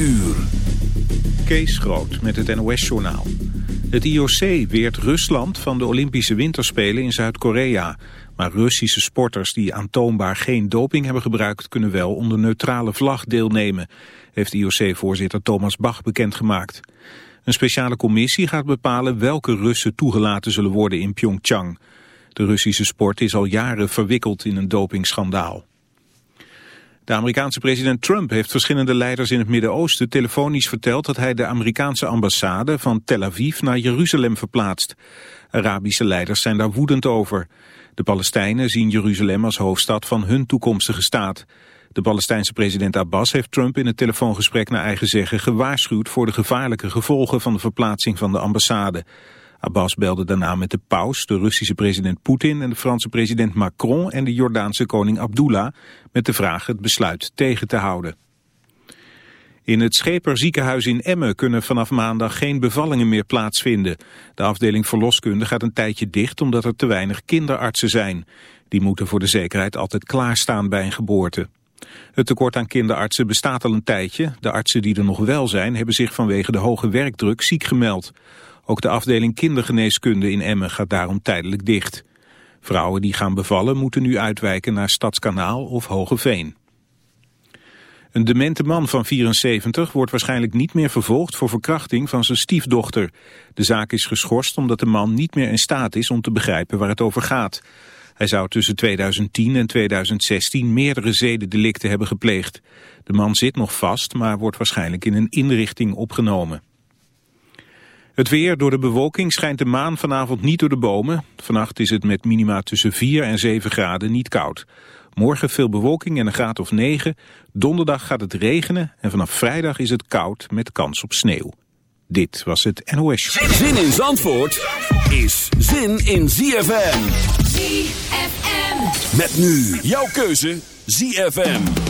uur. Kees Groot met het NOS-journaal. Het IOC weert Rusland van de Olympische Winterspelen in Zuid-Korea. Maar Russische sporters die aantoonbaar geen doping hebben gebruikt... kunnen wel onder neutrale vlag deelnemen, heeft IOC-voorzitter Thomas Bach bekendgemaakt. Een speciale commissie gaat bepalen welke Russen toegelaten zullen worden in Pyeongchang. De Russische sport is al jaren verwikkeld in een dopingschandaal. De Amerikaanse president Trump heeft verschillende leiders in het Midden-Oosten telefonisch verteld dat hij de Amerikaanse ambassade van Tel Aviv naar Jeruzalem verplaatst. Arabische leiders zijn daar woedend over. De Palestijnen zien Jeruzalem als hoofdstad van hun toekomstige staat. De Palestijnse president Abbas heeft Trump in het telefoongesprek naar eigen zeggen gewaarschuwd voor de gevaarlijke gevolgen van de verplaatsing van de ambassade. Abbas belde daarna met de paus, de Russische president Poetin en de Franse president Macron en de Jordaanse koning Abdullah met de vraag het besluit tegen te houden. In het Scheper ziekenhuis in Emmen kunnen vanaf maandag geen bevallingen meer plaatsvinden. De afdeling verloskunde gaat een tijdje dicht omdat er te weinig kinderartsen zijn. Die moeten voor de zekerheid altijd klaarstaan bij een geboorte. Het tekort aan kinderartsen bestaat al een tijdje. De artsen die er nog wel zijn hebben zich vanwege de hoge werkdruk ziek gemeld. Ook de afdeling kindergeneeskunde in Emmen gaat daarom tijdelijk dicht. Vrouwen die gaan bevallen moeten nu uitwijken naar Stadskanaal of Hogeveen. Een demente man van 74 wordt waarschijnlijk niet meer vervolgd voor verkrachting van zijn stiefdochter. De zaak is geschorst omdat de man niet meer in staat is om te begrijpen waar het over gaat. Hij zou tussen 2010 en 2016 meerdere zedendelicten hebben gepleegd. De man zit nog vast, maar wordt waarschijnlijk in een inrichting opgenomen. Het weer door de bewolking schijnt de maan vanavond niet door de bomen. Vannacht is het met minima tussen 4 en 7 graden niet koud. Morgen veel bewolking en een graad of 9. Donderdag gaat het regenen en vanaf vrijdag is het koud met kans op sneeuw. Dit was het NOS. Zin in Zandvoort is zin in ZFM. ZFM. Met nu jouw keuze ZFM.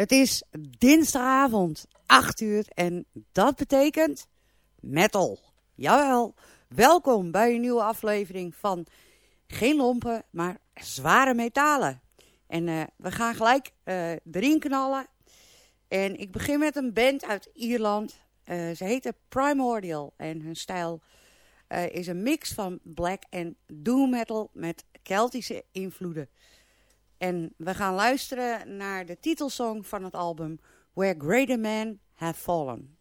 Het is dinsdagavond, 8 uur en dat betekent metal. Jawel, welkom bij een nieuwe aflevering van geen lompen, maar zware metalen. En uh, we gaan gelijk uh, erin knallen. En ik begin met een band uit Ierland. Uh, ze heten Primordial en hun stijl is een mix van black en doom metal met Keltische invloeden. En we gaan luisteren naar de titelsong van het album Where Greater Men Have Fallen.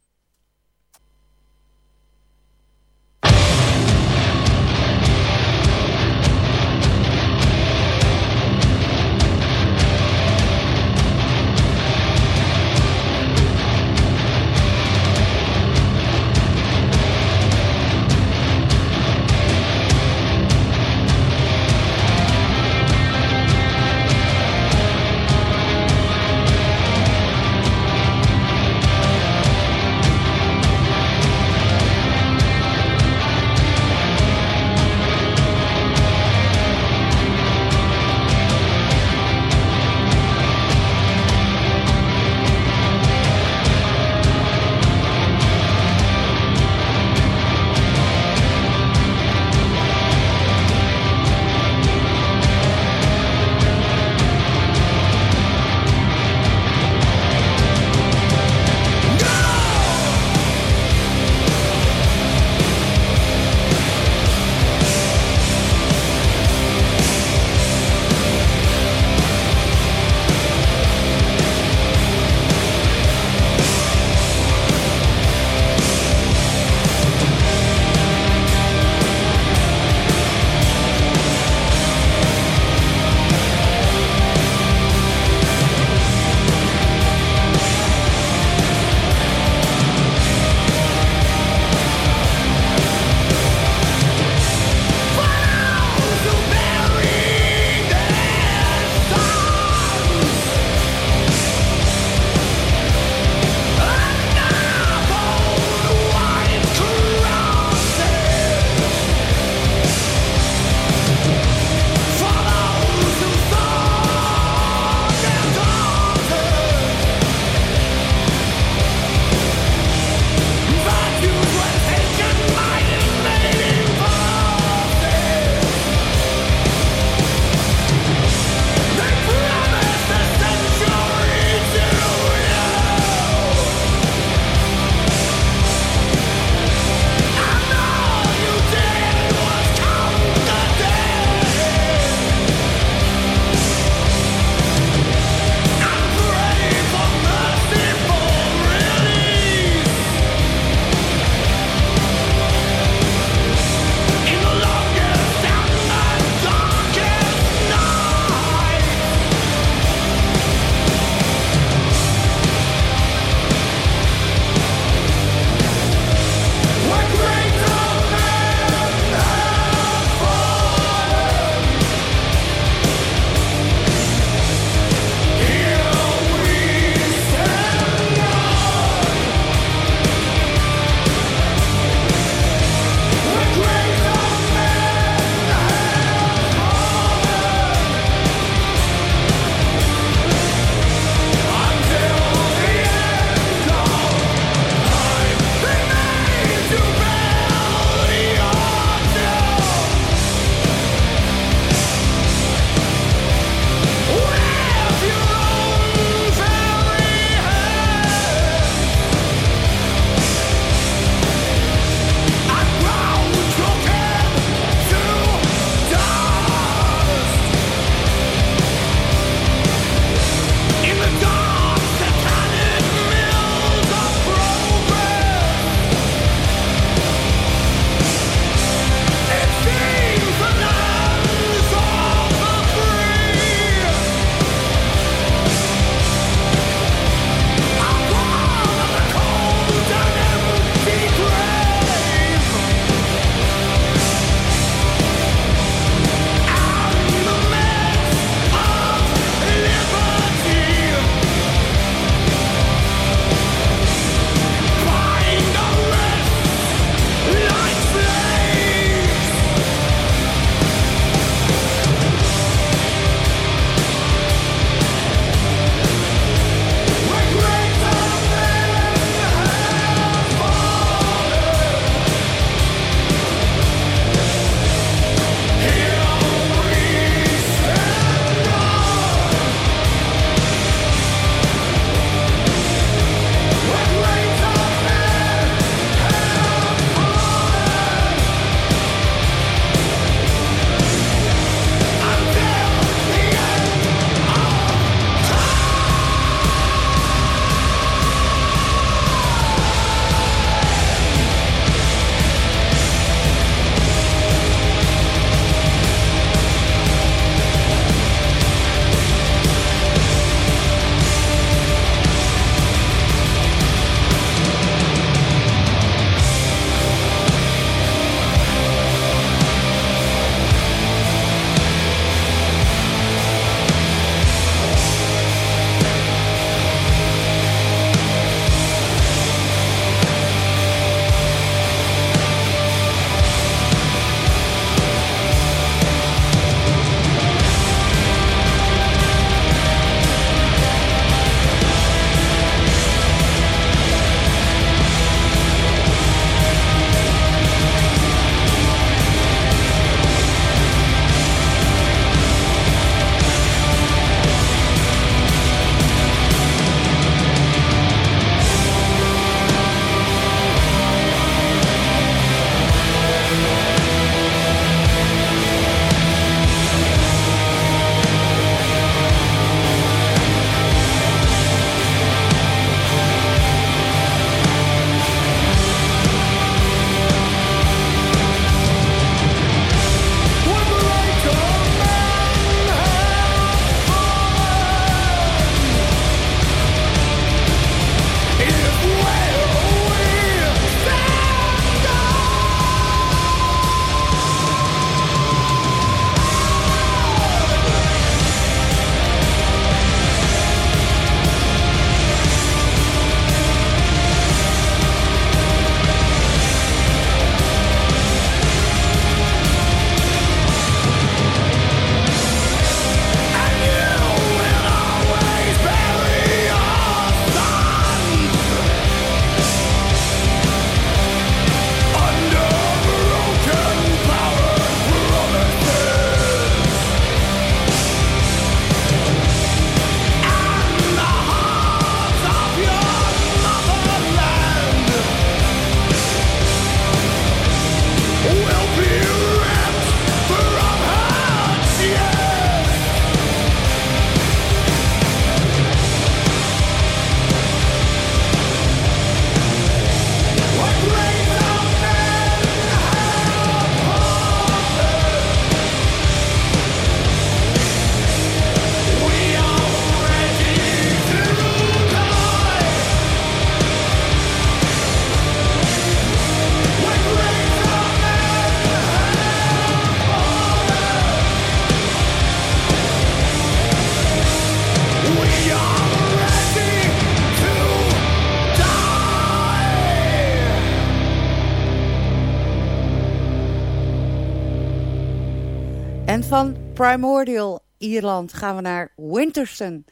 Van Primordial Ierland gaan we naar Winterson.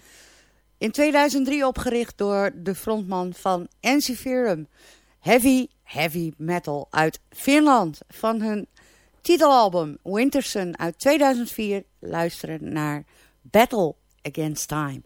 In 2003 opgericht door de frontman van Ensiferum. Heavy, heavy metal uit Finland. Van hun titelalbum Winterson uit 2004 luisteren naar Battle Against Time.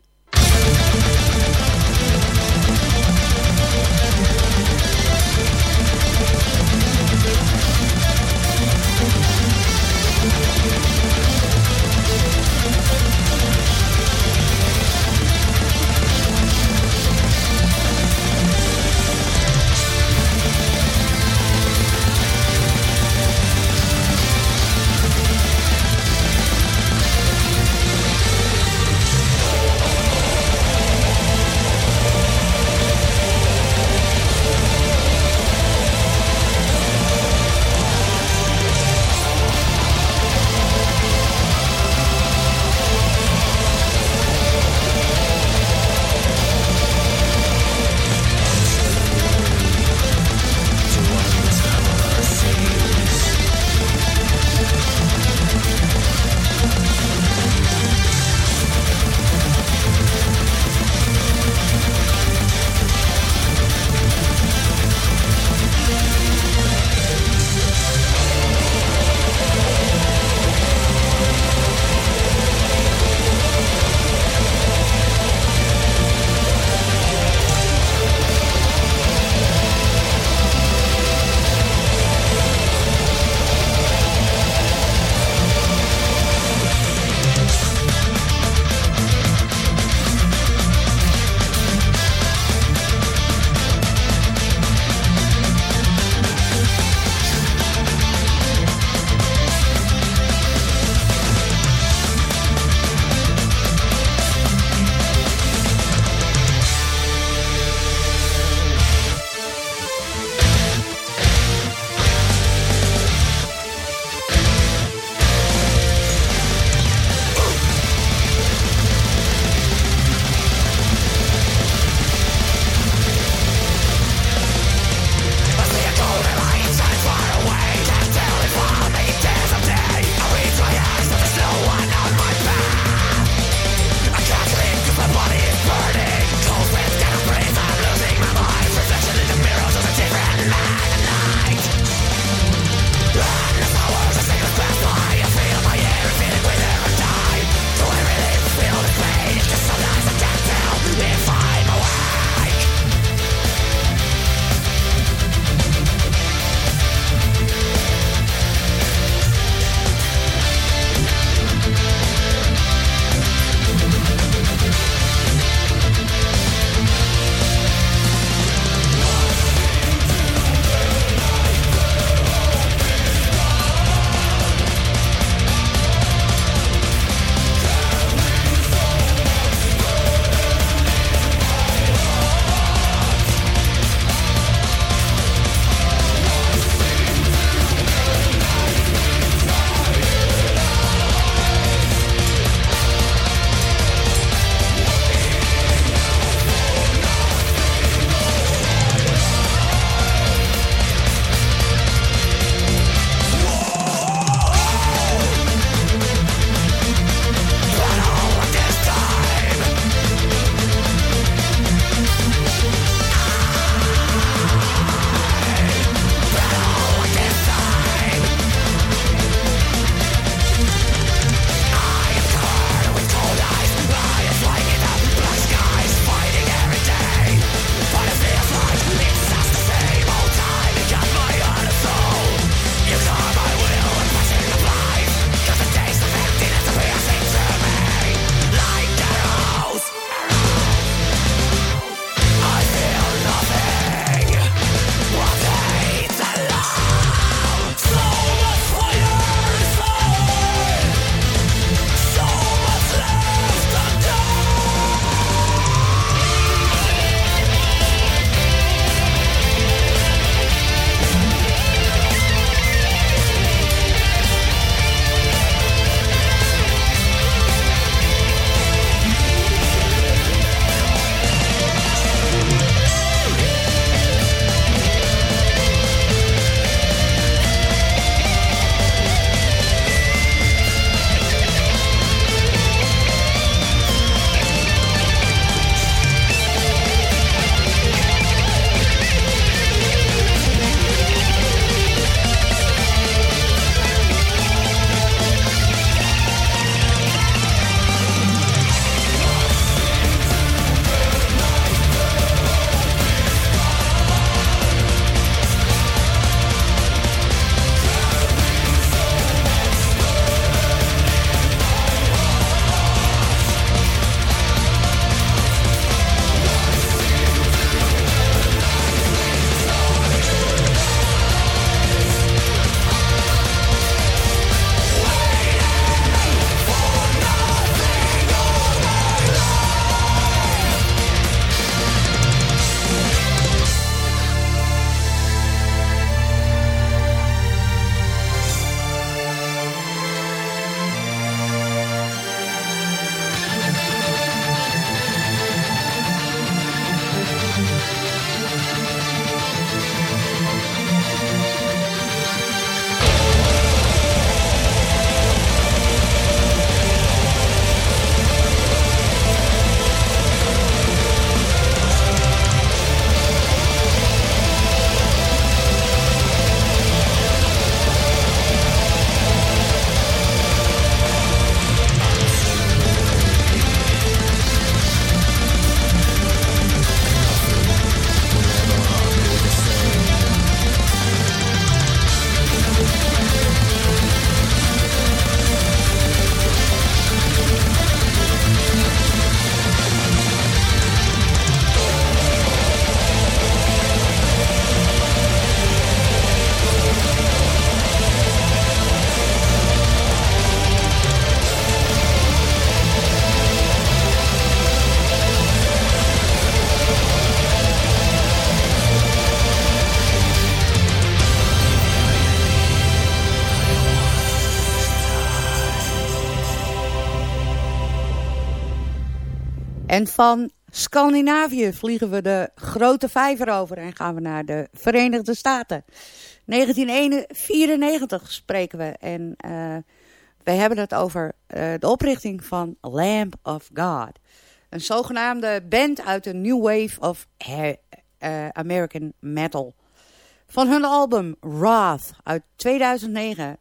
En van Scandinavië vliegen we de grote vijver over en gaan we naar de Verenigde Staten. 1994 spreken we en uh, we hebben het over uh, de oprichting van Lamb of God. Een zogenaamde band uit de New Wave of uh, American Metal. Van hun album Wrath uit 2009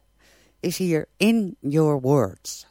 is hier In Your Words.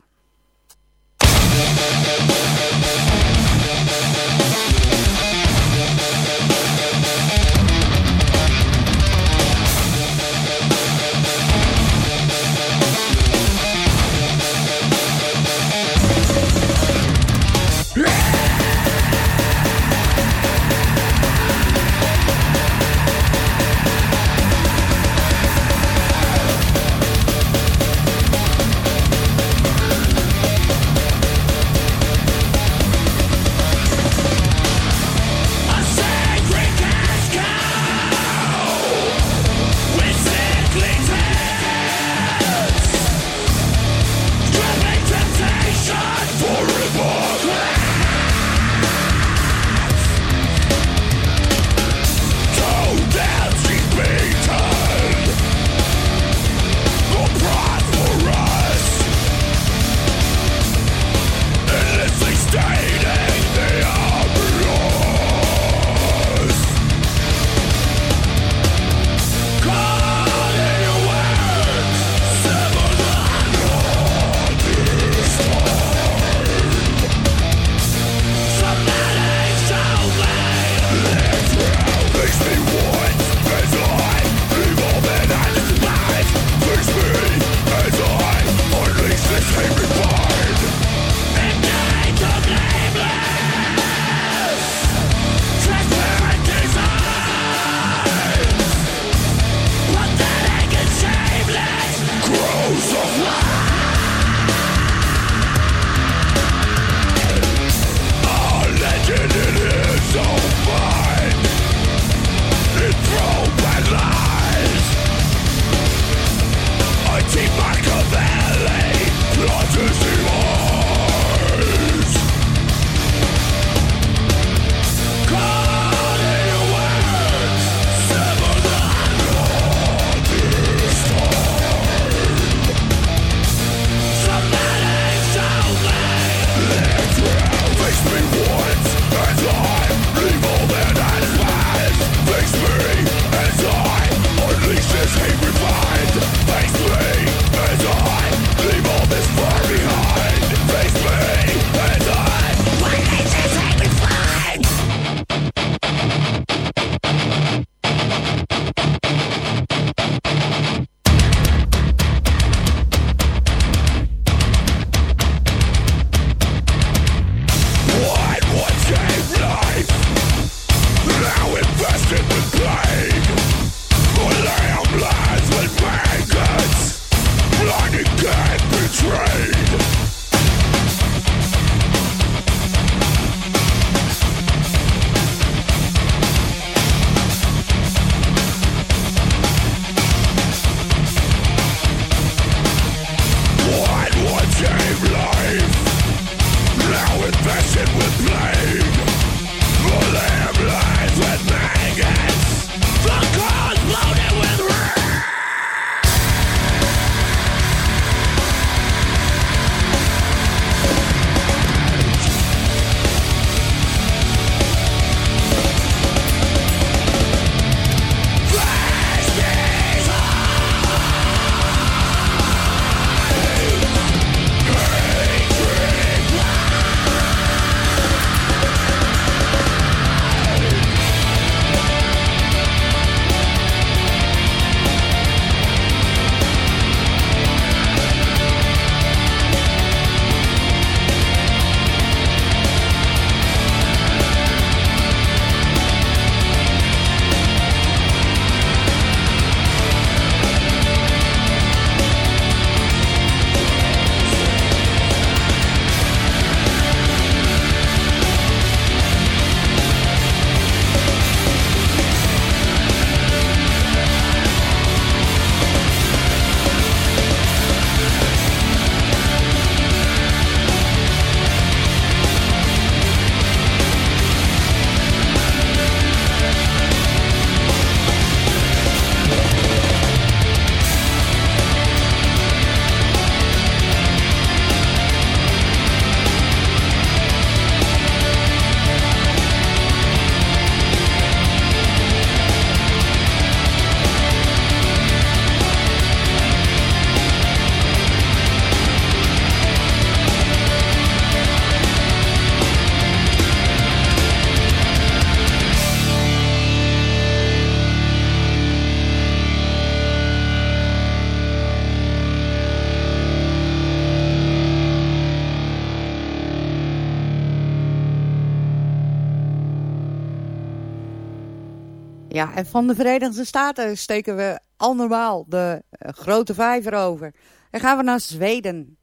Ja, en van de Verenigde Staten steken we allemaal de uh, grote vijver over. En gaan we naar Zweden.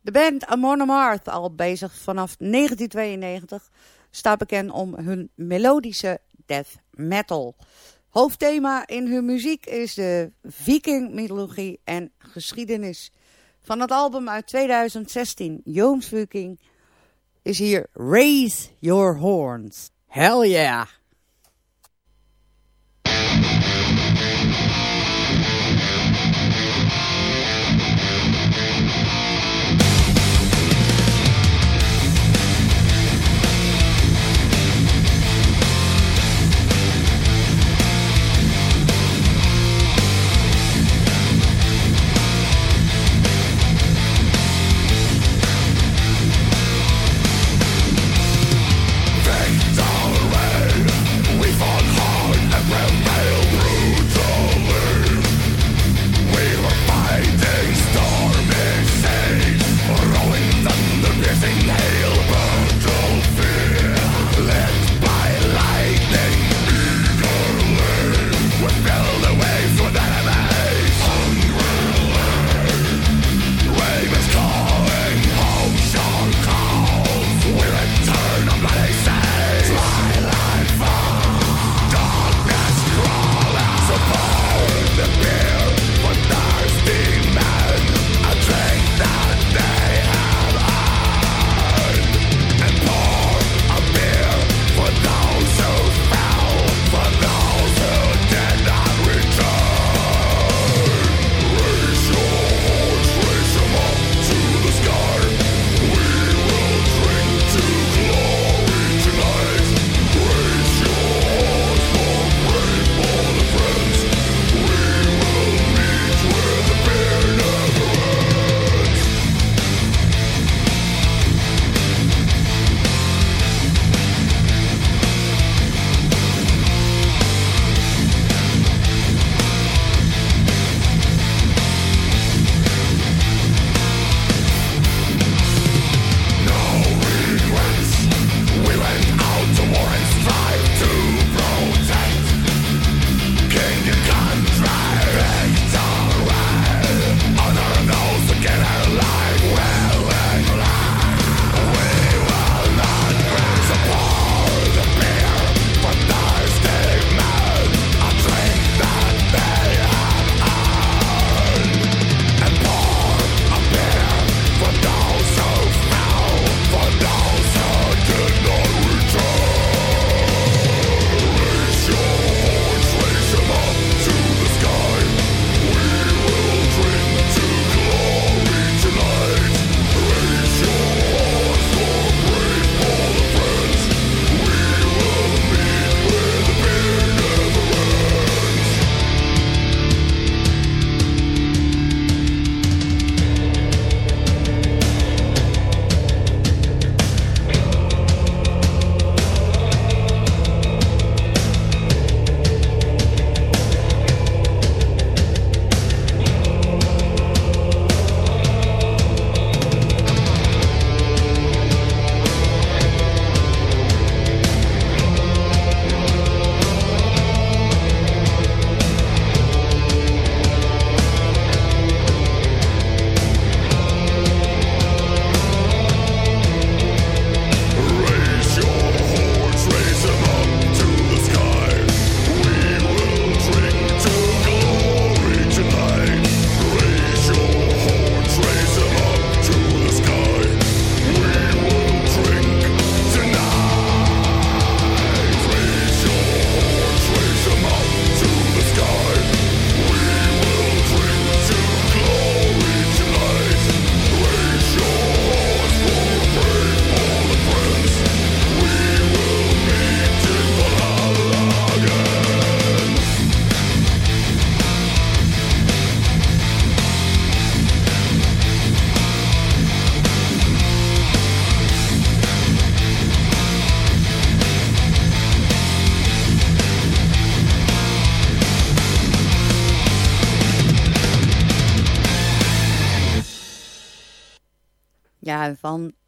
De band Amon Amarth, al bezig vanaf 1992, staat bekend om hun melodische death metal. Hoofdthema in hun muziek is de viking-mythologie en geschiedenis. Van het album uit 2016, Viking, is hier Raise Your Horns. Hell yeah!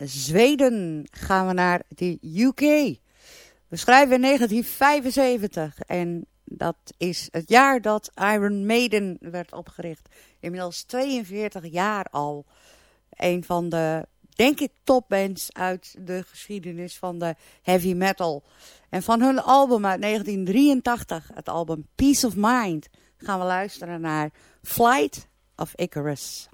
Zweden gaan we naar de UK. We schrijven in 1975 en Dat is het jaar dat Iron Maiden werd opgericht. Inmiddels 42 jaar al. Een van de, denk ik, topbands uit de geschiedenis van de heavy metal. En van hun album uit 1983, het album Peace of Mind, gaan we luisteren naar Flight of Icarus.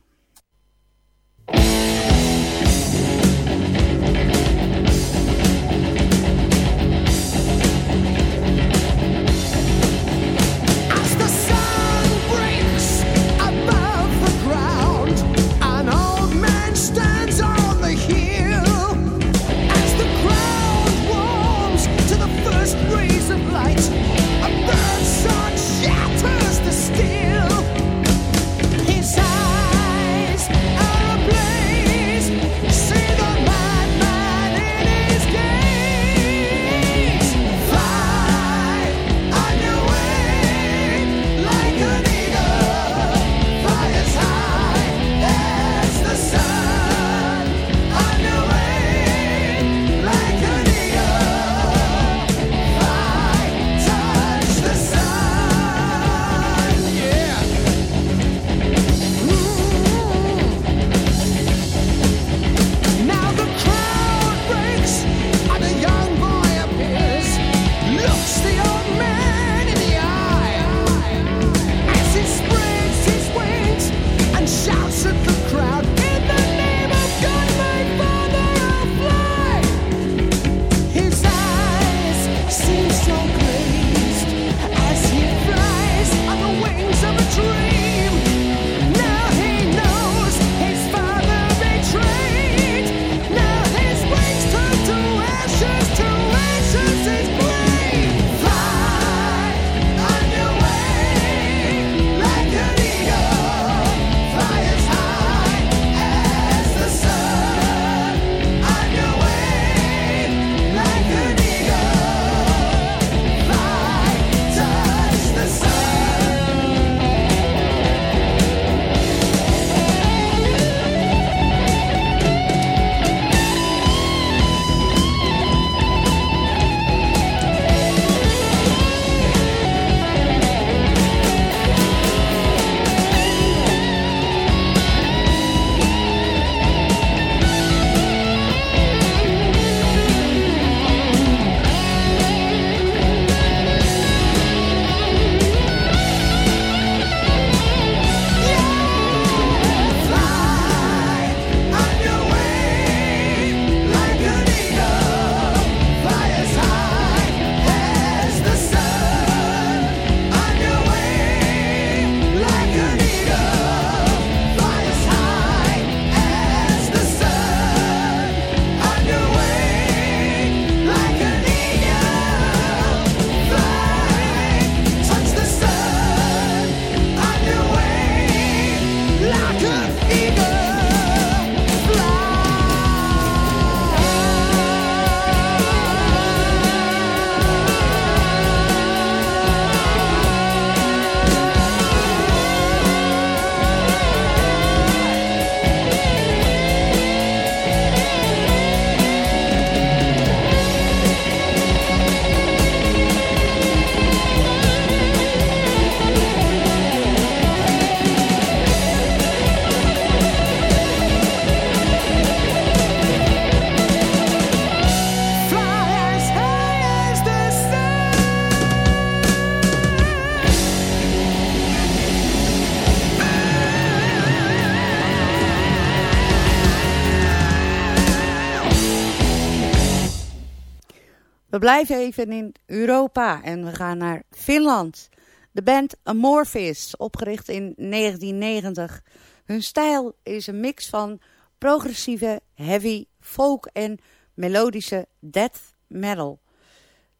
We blijven even in Europa en we gaan naar Finland. De band Amorphis, opgericht in 1990. Hun stijl is een mix van progressieve, heavy, folk en melodische death metal.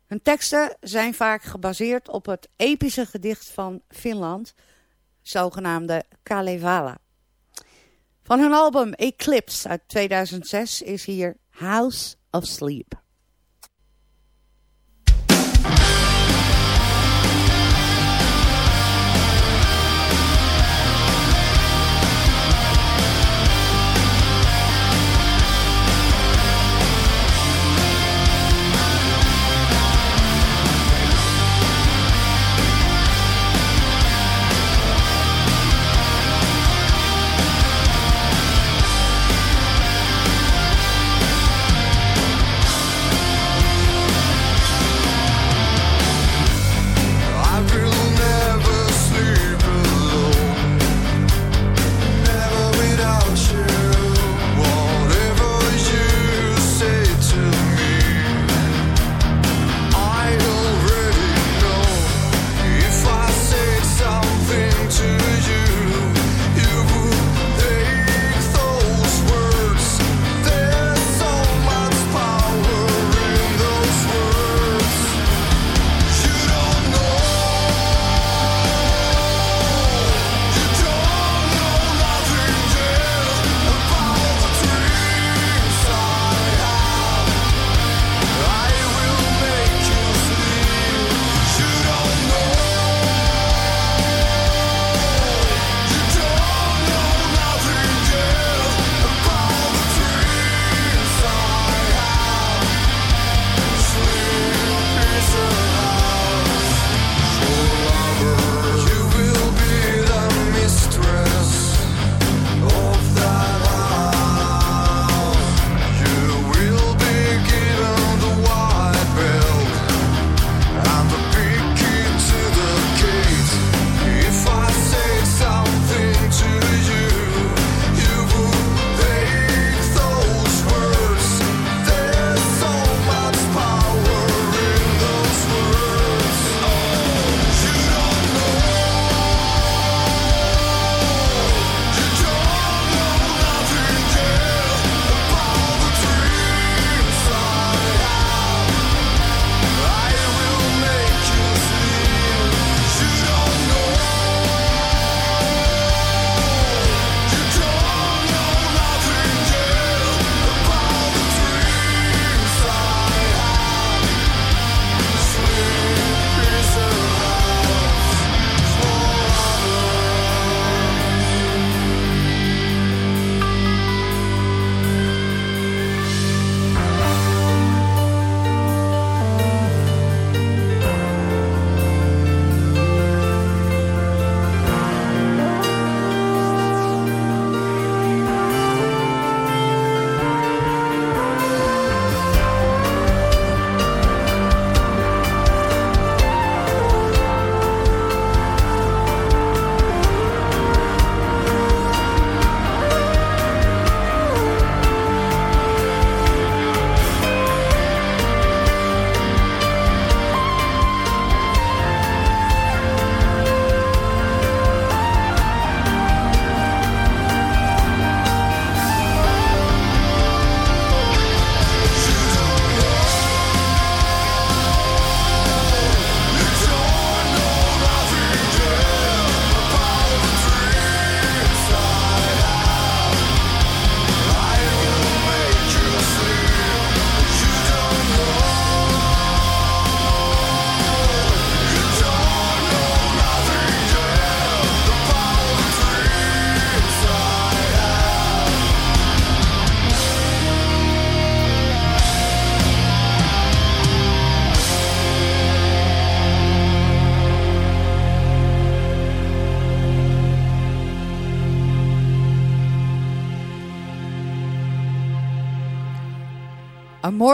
Hun teksten zijn vaak gebaseerd op het epische gedicht van Finland, zogenaamde Kalevala. Van hun album Eclipse uit 2006 is hier House of Sleep.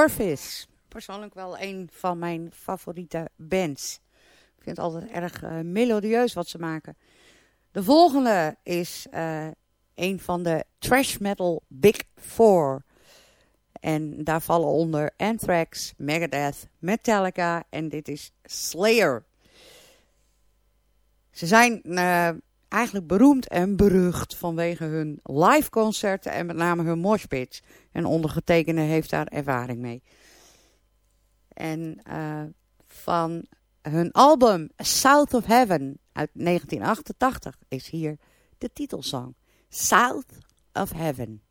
Amorphis. Persoonlijk wel een van mijn favoriete bands. Ik vind het altijd erg uh, melodieus wat ze maken. De volgende is uh, een van de trash metal Big Four. En daar vallen onder Anthrax, Megadeth, Metallica en dit is Slayer. Ze zijn uh, eigenlijk beroemd en berucht vanwege hun live concerten en met name hun moshpits. En ondergetekende heeft daar ervaring mee. En uh, van hun album South of Heaven uit 1988 is hier de titelsong. South of Heaven.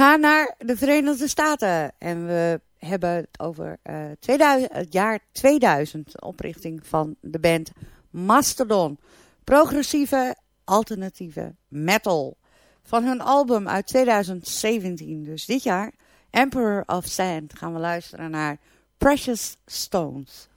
Gaan naar de Verenigde Staten en we hebben het over uh, 2000, het jaar 2000, de oprichting van de band Mastodon. Progressieve, alternatieve metal. Van hun album uit 2017, dus dit jaar, Emperor of Sand, gaan we luisteren naar Precious Stones.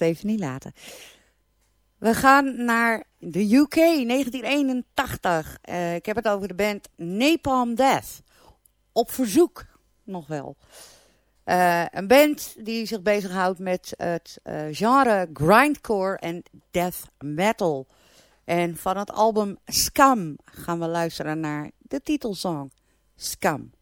Even niet laten. We gaan naar de UK 1981. Uh, ik heb het over de band Napalm Death. Op verzoek nog wel. Uh, een band die zich bezighoudt met het uh, genre grindcore en death metal. En van het album Scum gaan we luisteren naar de titelsong Scum.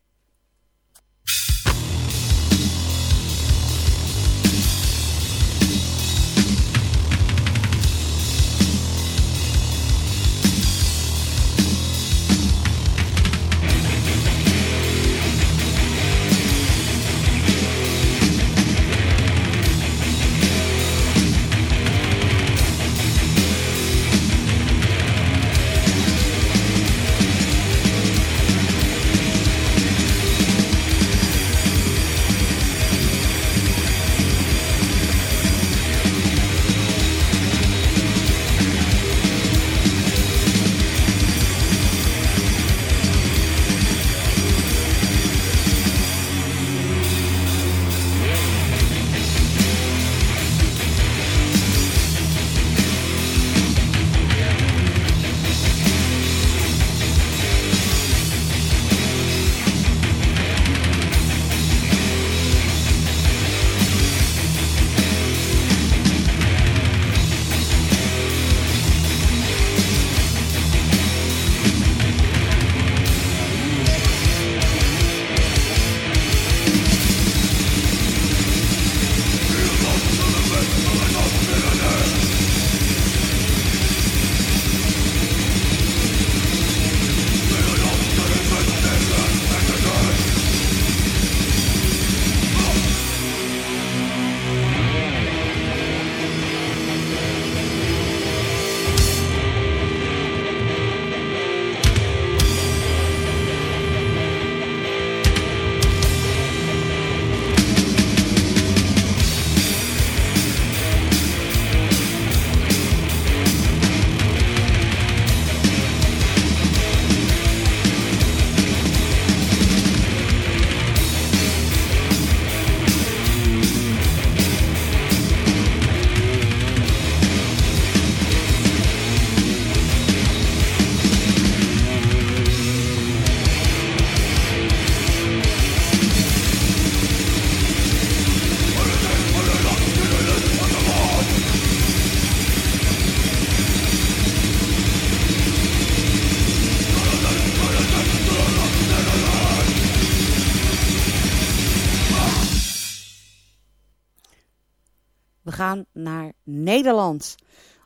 Nederland.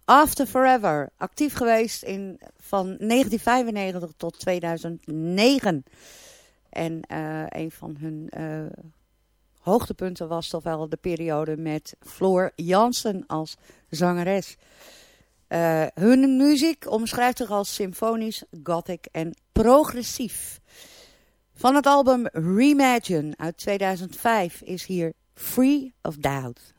After Forever, actief geweest in, van 1995 tot 2009. En uh, een van hun uh, hoogtepunten was toch wel de periode met Floor Jansen als zangeres. Uh, hun muziek omschrijft zich als symfonisch, gothic en progressief. Van het album Reimagine uit 2005 is hier Free of Doubt.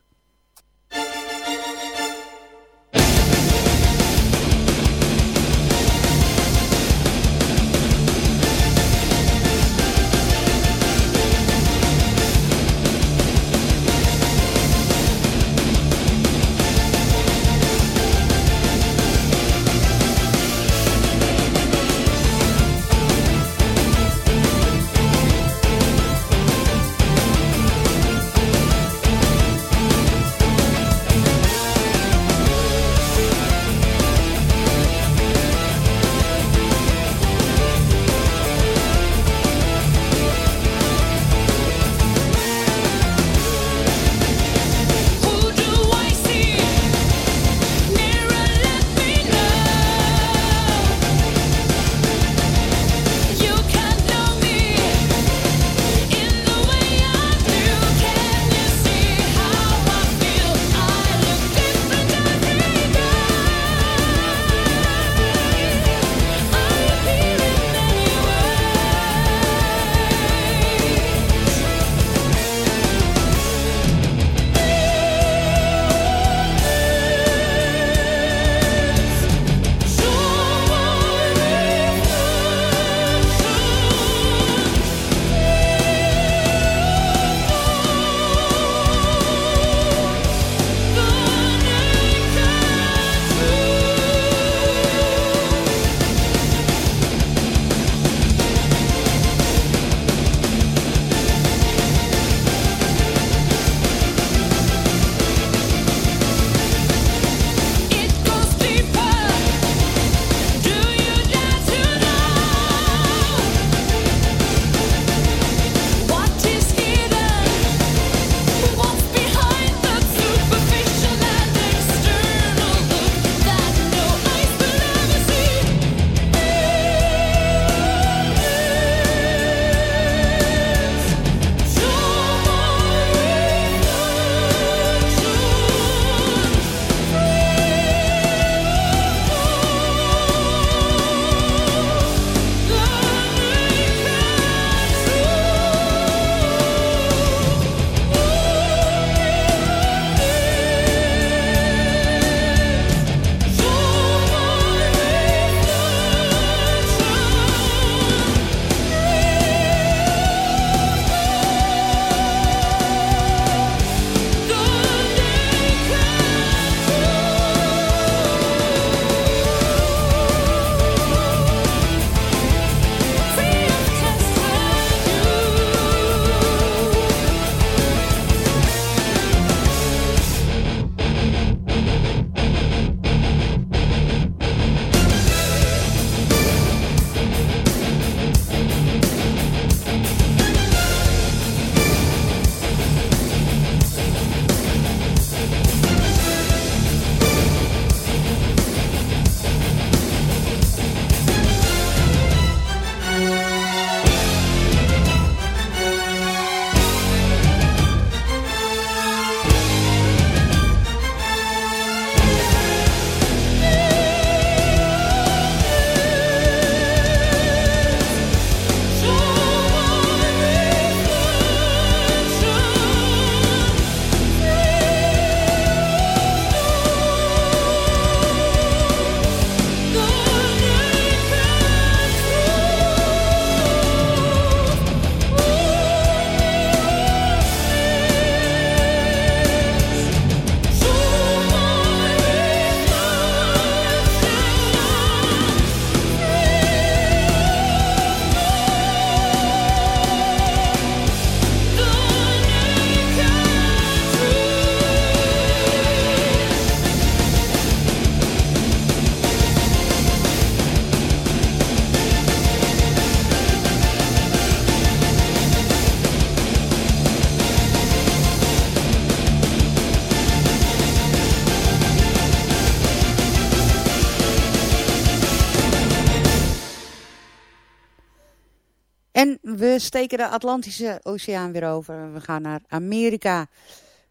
We steken de Atlantische Oceaan weer over. We gaan naar Amerika.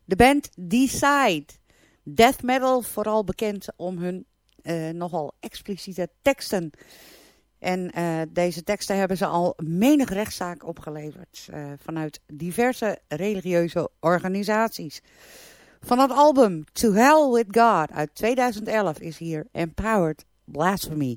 De band Decide. Death metal, vooral bekend om hun uh, nogal expliciete teksten. En uh, deze teksten hebben ze al menig rechtszaak opgeleverd. Uh, vanuit diverse religieuze organisaties. Van het album To Hell With God uit 2011 is hier Empowered Blasphemy.